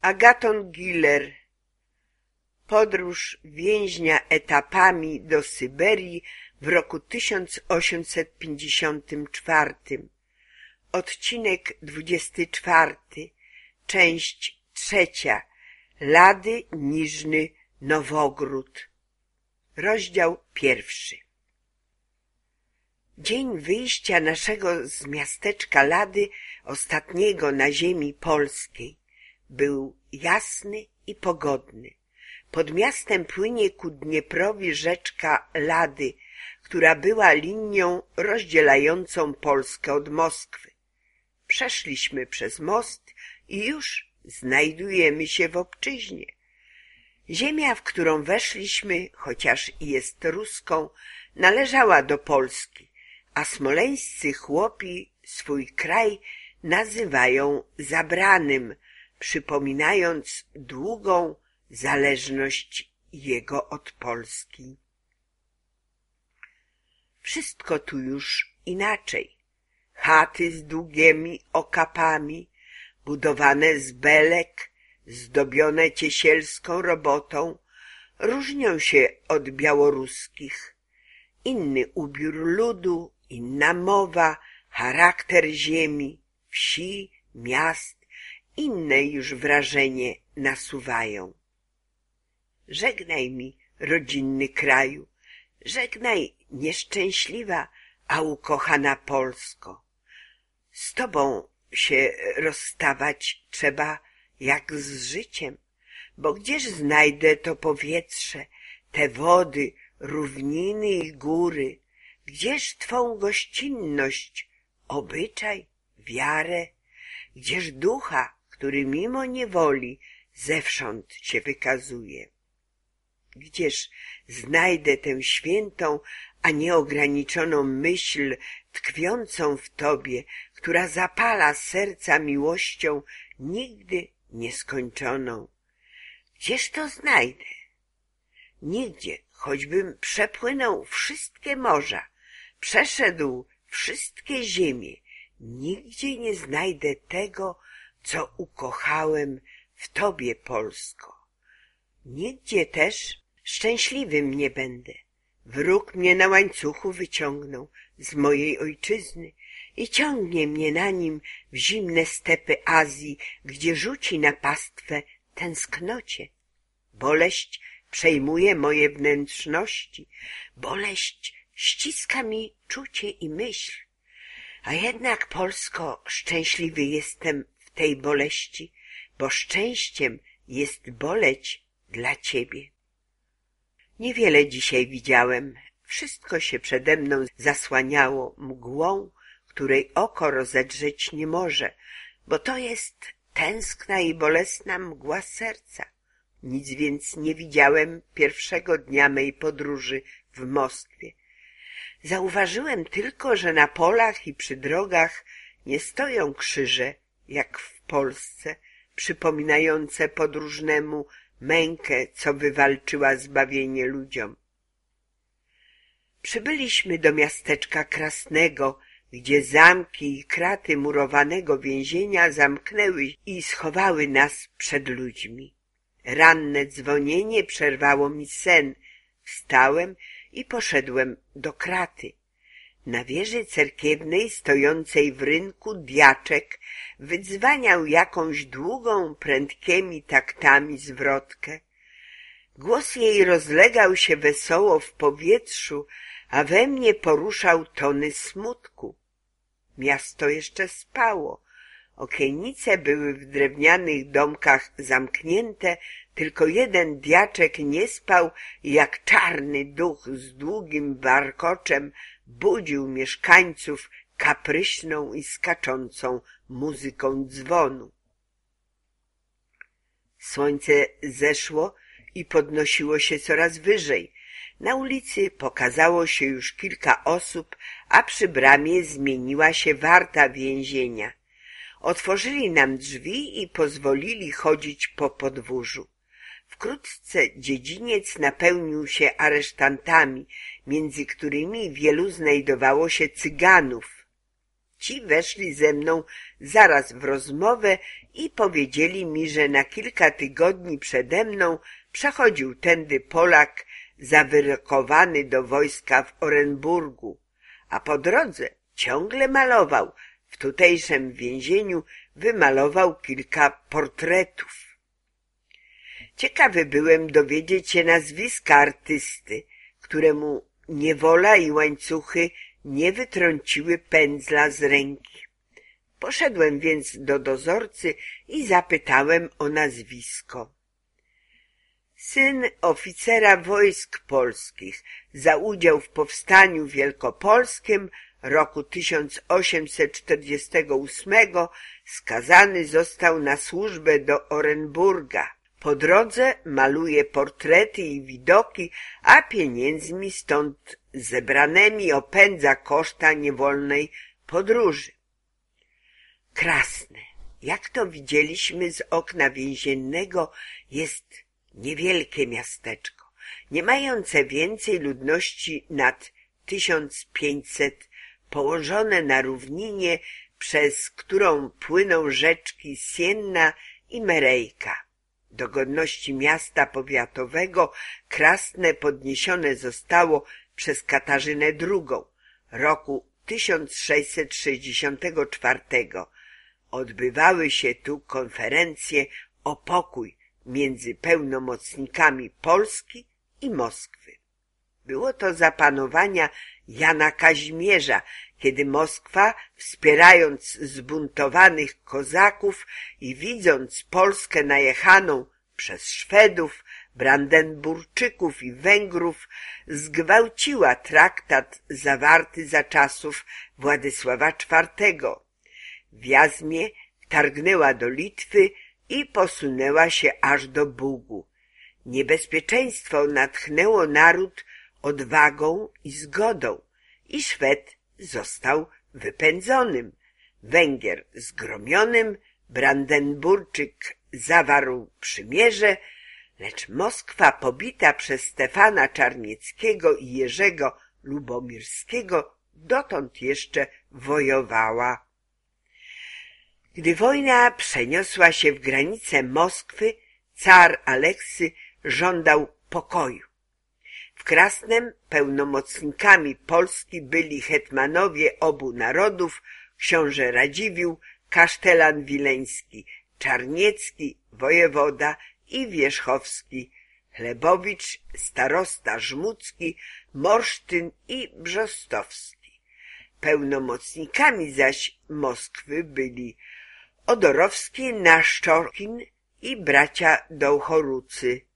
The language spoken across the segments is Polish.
Agaton Giller. Podróż więźnia etapami do Syberii w roku 1854 Odcinek 24 Część trzecia. Lady Niżny Nowogród. Rozdział pierwszy. Dzień wyjścia naszego z miasteczka Lady, ostatniego na ziemi polskiej, był jasny i pogodny. Pod miastem płynie ku Dnieprowi rzeczka Lady, która była linią rozdzielającą Polskę od Moskwy. Przeszliśmy przez most i już znajdujemy się w obczyźnie. Ziemia, w którą weszliśmy, chociaż i jest ruską, należała do Polski, a smoleńscy chłopi swój kraj nazywają zabranym, przypominając długą zależność jego od Polski. Wszystko tu już inaczej. Chaty z długimi okapami, budowane z belek, zdobione ciesielską robotą, różnią się od białoruskich. Inny ubiór ludu, inna mowa, charakter ziemi, wsi, miast, inne już wrażenie nasuwają. Żegnaj mi, rodzinny kraju, żegnaj nieszczęśliwa, a ukochana Polsko. Z tobą się rozstawać trzeba jak z życiem, bo gdzież znajdę to powietrze, te wody, równiny i góry, gdzież twą gościnność, obyczaj, wiarę, gdzież ducha, który mimo niewoli zewsząd się wykazuje. Gdzież znajdę tę świętą, a nieograniczoną myśl tkwiącą w Tobie, która zapala serca miłością nigdy nieskończoną. Gdzież to znajdę? Nigdzie, choćbym przepłynął wszystkie morza, przeszedł wszystkie ziemie, nigdzie nie znajdę tego, co ukochałem w Tobie, Polsko. Nigdzie też szczęśliwym nie będę. Wróg mnie na łańcuchu wyciągnął z mojej ojczyzny i ciągnie mnie na nim w zimne stepy Azji, gdzie rzuci na pastwę tęsknocie. Boleść przejmuje moje wnętrzności, boleść ściska mi czucie i myśl. A jednak, Polsko, szczęśliwy jestem tej boleści, bo szczęściem jest boleć dla ciebie. Niewiele dzisiaj widziałem. Wszystko się przede mną zasłaniało mgłą, której oko rozedrzeć nie może, bo to jest tęskna i bolesna mgła serca. Nic więc nie widziałem pierwszego dnia mej podróży w Moskwie. Zauważyłem tylko, że na polach i przy drogach nie stoją krzyże, jak w Polsce, przypominające podróżnemu mękę, co wywalczyła zbawienie ludziom. Przybyliśmy do miasteczka Krasnego, gdzie zamki i kraty murowanego więzienia zamknęły i schowały nas przed ludźmi. Ranne dzwonienie przerwało mi sen. Wstałem i poszedłem do kraty. Na wieży cerkiewnej stojącej w rynku diaczek wydzwaniał jakąś długą, prędkimi taktami zwrotkę. Głos jej rozlegał się wesoło w powietrzu, a we mnie poruszał tony smutku. Miasto jeszcze spało. Okienice były w drewnianych domkach zamknięte, tylko jeden diaczek nie spał jak czarny duch z długim warkoczem budził mieszkańców kapryśną i skaczącą muzyką dzwonu. Słońce zeszło i podnosiło się coraz wyżej. Na ulicy pokazało się już kilka osób, a przy bramie zmieniła się warta więzienia. Otworzyli nam drzwi i pozwolili chodzić po podwórzu. Wkrótce dziedziniec napełnił się aresztantami, między którymi wielu znajdowało się cyganów. Ci weszli ze mną zaraz w rozmowę i powiedzieli mi, że na kilka tygodni przede mną przechodził tędy Polak zawyrokowany do wojska w Orenburgu, a po drodze ciągle malował. W tutejszym więzieniu wymalował kilka portretów. Ciekawy byłem dowiedzieć się nazwiska artysty, któremu niewola i łańcuchy nie wytrąciły pędzla z ręki. Poszedłem więc do dozorcy i zapytałem o nazwisko. Syn oficera wojsk polskich za udział w powstaniu wielkopolskim roku 1848 skazany został na służbę do Orenburga. Po drodze maluje portrety i widoki, a pieniędzmi stąd zebranymi opędza koszta niewolnej podróży. Krasne, jak to widzieliśmy z okna więziennego, jest niewielkie miasteczko, nie mające więcej ludności nad 1500, położone na równinie, przez którą płyną rzeczki Sienna i Merejka. Do godności miasta powiatowego Krasne podniesione zostało przez Katarzynę II roku 1664. Odbywały się tu konferencje o pokój między pełnomocnikami Polski i Moskwy. Było to zapanowania Jana Kazimierza, kiedy Moskwa, wspierając zbuntowanych kozaków i widząc Polskę najechaną przez Szwedów, Brandenburczyków i Węgrów, zgwałciła traktat zawarty za czasów Władysława IV. W Jazmie targnęła do Litwy i posunęła się aż do Bugu. Niebezpieczeństwo natchnęło naród odwagą i zgodą i Szwed został wypędzonym, Węgier zgromionym, Brandenburczyk zawarł przymierze, lecz Moskwa pobita przez Stefana Czarnieckiego i Jerzego Lubomirskiego dotąd jeszcze wojowała. Gdy wojna przeniosła się w granice Moskwy, car Aleksy żądał pokoju. Krasnem pełnomocnikami Polski byli hetmanowie obu narodów, książę Radziwił, kasztelan wileński, Czarniecki, wojewoda i Wierzchowski, Chlebowicz, starosta Żmudzki, Morsztyn i Brzostowski. Pełnomocnikami zaś Moskwy byli Odorowski, Naszczorkin i bracia Dołchorucy.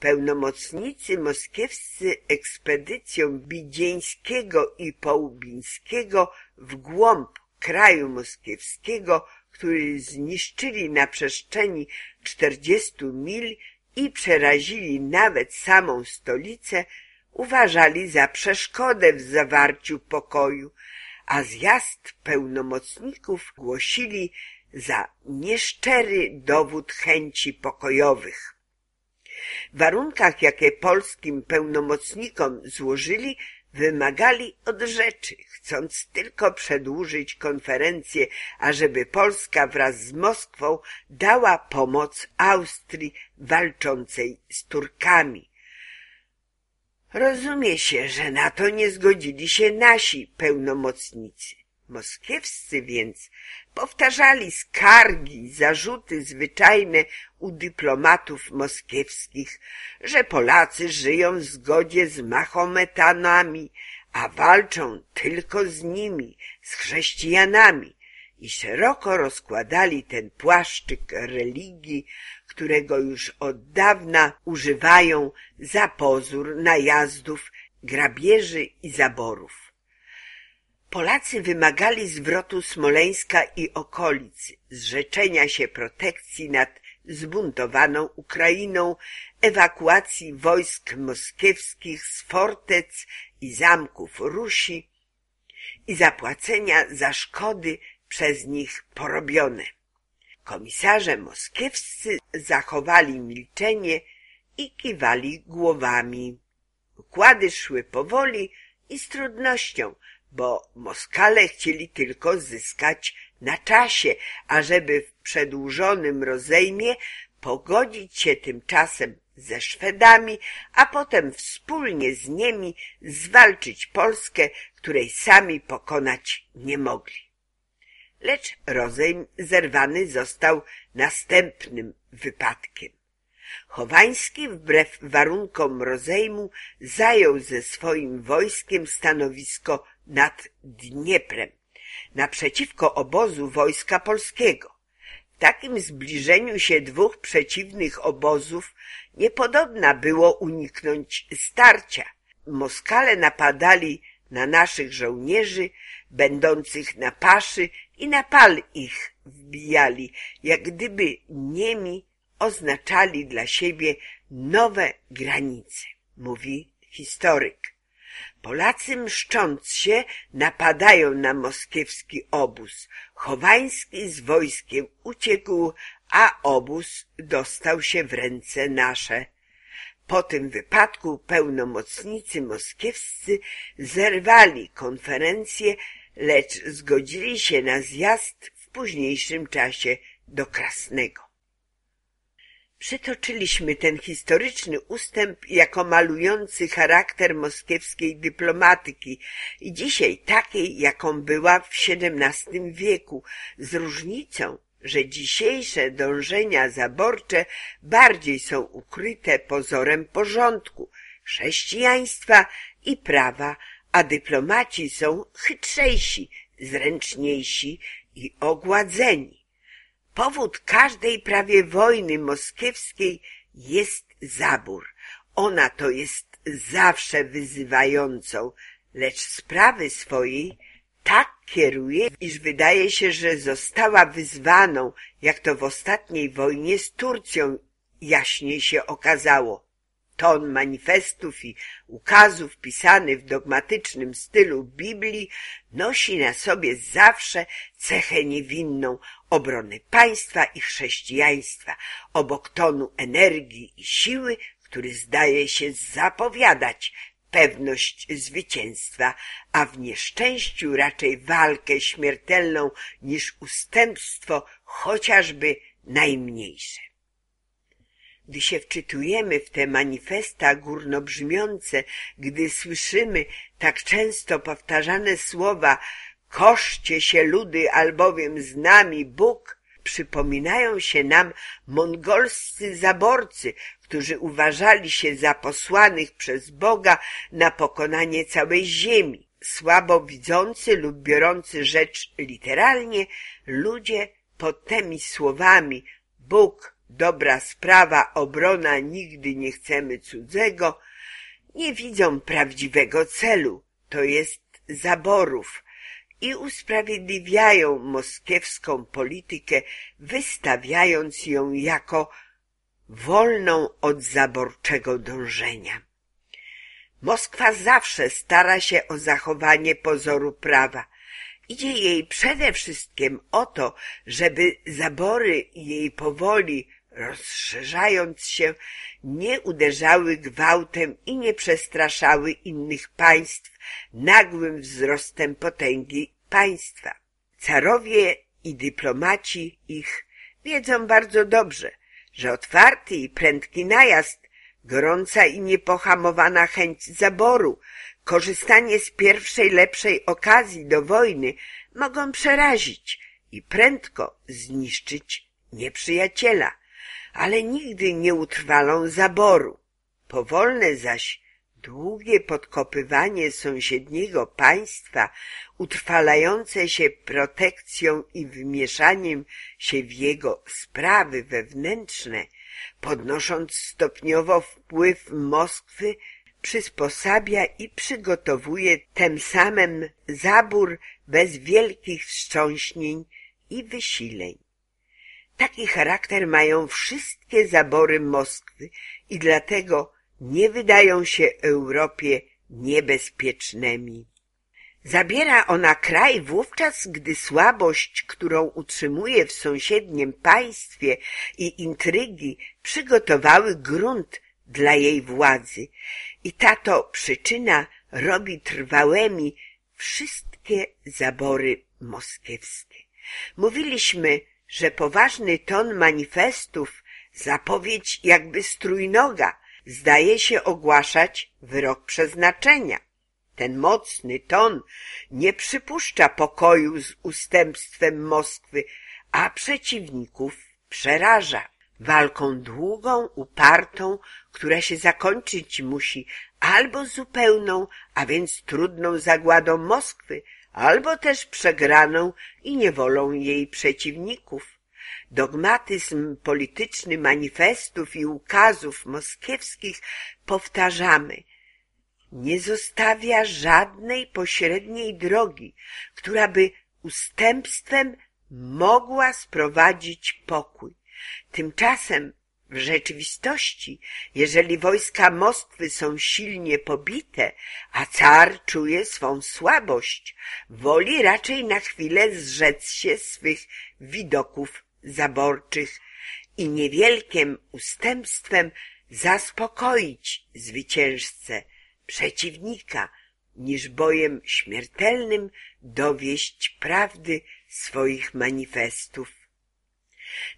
Pełnomocnicy moskiewscy ekspedycją Bidzieńskiego i Połubińskiego w głąb kraju moskiewskiego, który zniszczyli na przestrzeni czterdziestu mil i przerazili nawet samą stolicę, uważali za przeszkodę w zawarciu pokoju, a zjazd pełnomocników głosili za nieszczery dowód chęci pokojowych. Warunkach, jakie polskim pełnomocnikom złożyli, wymagali od rzeczy, chcąc tylko przedłużyć konferencję, ażeby Polska wraz z Moskwą dała pomoc Austrii walczącej z Turkami. Rozumie się, że na to nie zgodzili się nasi pełnomocnicy. Moskiewscy więc powtarzali skargi, zarzuty zwyczajne u dyplomatów moskiewskich, że Polacy żyją w zgodzie z Mahometanami, a walczą tylko z nimi, z chrześcijanami i szeroko rozkładali ten płaszczyk religii, którego już od dawna używają za pozór najazdów, grabieży i zaborów. Polacy wymagali zwrotu Smoleńska i okolic, zrzeczenia się protekcji nad zbuntowaną Ukrainą, ewakuacji wojsk moskiewskich z fortec i zamków Rusi i zapłacenia za szkody przez nich porobione. Komisarze moskiewscy zachowali milczenie i kiwali głowami. Układy szły powoli i z trudnością, bo Moskale chcieli tylko zyskać na czasie, ażeby w przedłużonym rozejmie pogodzić się tymczasem ze Szwedami, a potem wspólnie z nimi zwalczyć Polskę, której sami pokonać nie mogli. Lecz rozejm zerwany został następnym wypadkiem. Chowański wbrew warunkom rozejmu zajął ze swoim wojskiem stanowisko nad Dnieprem, naprzeciwko obozu wojska polskiego. W takim zbliżeniu się dwóch przeciwnych obozów niepodobna było uniknąć starcia. Moskale napadali na naszych żołnierzy, będących na paszy i na pal ich wbijali, jak gdyby Niemi oznaczali dla siebie nowe granice, mówi historyk. Polacy mszcząc się napadają na moskiewski obóz. Chowański z wojskiem uciekł, a obóz dostał się w ręce nasze. Po tym wypadku pełnomocnicy moskiewscy zerwali konferencję, lecz zgodzili się na zjazd w późniejszym czasie do Krasnego. Przytoczyliśmy ten historyczny ustęp jako malujący charakter moskiewskiej dyplomatyki i dzisiaj takiej, jaką była w XVII wieku, z różnicą, że dzisiejsze dążenia zaborcze bardziej są ukryte pozorem porządku, chrześcijaństwa i prawa, a dyplomaci są chytrzejsi, zręczniejsi i ogładzeni. Powód każdej prawie wojny moskiewskiej jest zabór. Ona to jest zawsze wyzywającą, lecz sprawy swojej tak kieruje, iż wydaje się, że została wyzwaną, jak to w ostatniej wojnie z Turcją jaśniej się okazało. Ton manifestów i ukazów pisany w dogmatycznym stylu Biblii nosi na sobie zawsze cechę niewinną obrony państwa i chrześcijaństwa, obok tonu energii i siły, który zdaje się zapowiadać pewność zwycięstwa, a w nieszczęściu raczej walkę śmiertelną niż ustępstwo chociażby najmniejsze. Gdy się wczytujemy w te manifesta górnobrzmiące, gdy słyszymy tak często powtarzane słowa koszcie się ludy, albowiem z nami Bóg, przypominają się nam mongolscy zaborcy, którzy uważali się za posłanych przez Boga na pokonanie całej ziemi. Słabo widzący lub biorący rzecz literalnie, ludzie pod tymi słowami Bóg, dobra sprawa, obrona, nigdy nie chcemy cudzego, nie widzą prawdziwego celu, to jest zaborów, i usprawiedliwiają moskiewską politykę, wystawiając ją jako wolną od zaborczego dążenia. Moskwa zawsze stara się o zachowanie pozoru prawa. Idzie jej przede wszystkim o to, żeby zabory jej powoli rozszerzając się, nie uderzały gwałtem i nie przestraszały innych państw nagłym wzrostem potęgi państwa. Carowie i dyplomaci ich wiedzą bardzo dobrze, że otwarty i prędki najazd, gorąca i niepohamowana chęć zaboru, korzystanie z pierwszej lepszej okazji do wojny mogą przerazić i prędko zniszczyć nieprzyjaciela, ale nigdy nie utrwalą zaboru. Powolne zaś, długie podkopywanie sąsiedniego państwa, utrwalające się protekcją i wmieszaniem się w jego sprawy wewnętrzne, podnosząc stopniowo wpływ Moskwy, przysposabia i przygotowuje tym samym zabór bez wielkich wstrząśnień i wysileń. Taki charakter mają wszystkie zabory Moskwy i dlatego nie wydają się Europie niebezpiecznymi. Zabiera ona kraj wówczas, gdy słabość, którą utrzymuje w sąsiednim państwie i intrygi przygotowały grunt dla jej władzy i ta to przyczyna robi trwałymi wszystkie zabory moskiewskie. Mówiliśmy, że poważny ton manifestów, zapowiedź jakby strójnoga, zdaje się ogłaszać wyrok przeznaczenia. Ten mocny ton nie przypuszcza pokoju z ustępstwem Moskwy, a przeciwników przeraża. Walką długą, upartą, która się zakończyć musi albo zupełną, a więc trudną zagładą Moskwy, albo też przegraną i niewolą jej przeciwników. Dogmatyzm polityczny manifestów i ukazów moskiewskich powtarzamy, nie zostawia żadnej pośredniej drogi, która by ustępstwem mogła sprowadzić pokój. Tymczasem w rzeczywistości, jeżeli wojska Moskwy są silnie pobite, a car czuje swą słabość, woli raczej na chwilę zrzec się swych widoków zaborczych i niewielkim ustępstwem zaspokoić zwyciężcę, przeciwnika, niż bojem śmiertelnym dowieść prawdy swoich manifestów.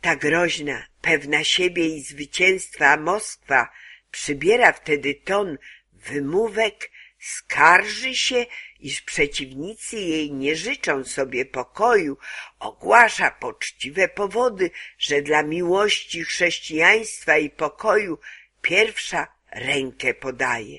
Ta groźna, pewna siebie i zwycięstwa Moskwa przybiera wtedy ton wymówek, skarży się, iż przeciwnicy jej nie życzą sobie pokoju, ogłasza poczciwe powody, że dla miłości chrześcijaństwa i pokoju pierwsza rękę podaje.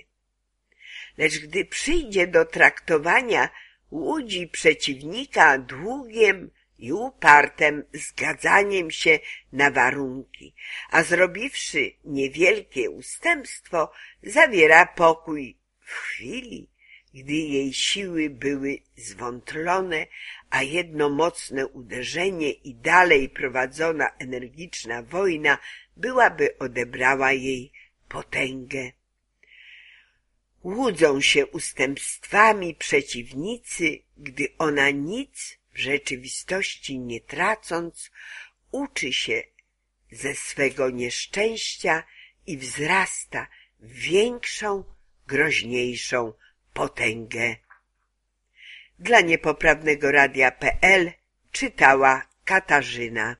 Lecz gdy przyjdzie do traktowania łudzi przeciwnika długiem i upartem zgadzaniem się na warunki, a zrobiwszy niewielkie ustępstwo, zawiera pokój w chwili, gdy jej siły były zwątlone, a jedno mocne uderzenie i dalej prowadzona energiczna wojna byłaby odebrała jej potęgę. Łudzą się ustępstwami przeciwnicy, gdy ona nic w rzeczywistości nie tracąc, uczy się ze swego nieszczęścia i wzrasta w większą, groźniejszą potęgę. Dla niepoprawnego radia.pl czytała Katarzyna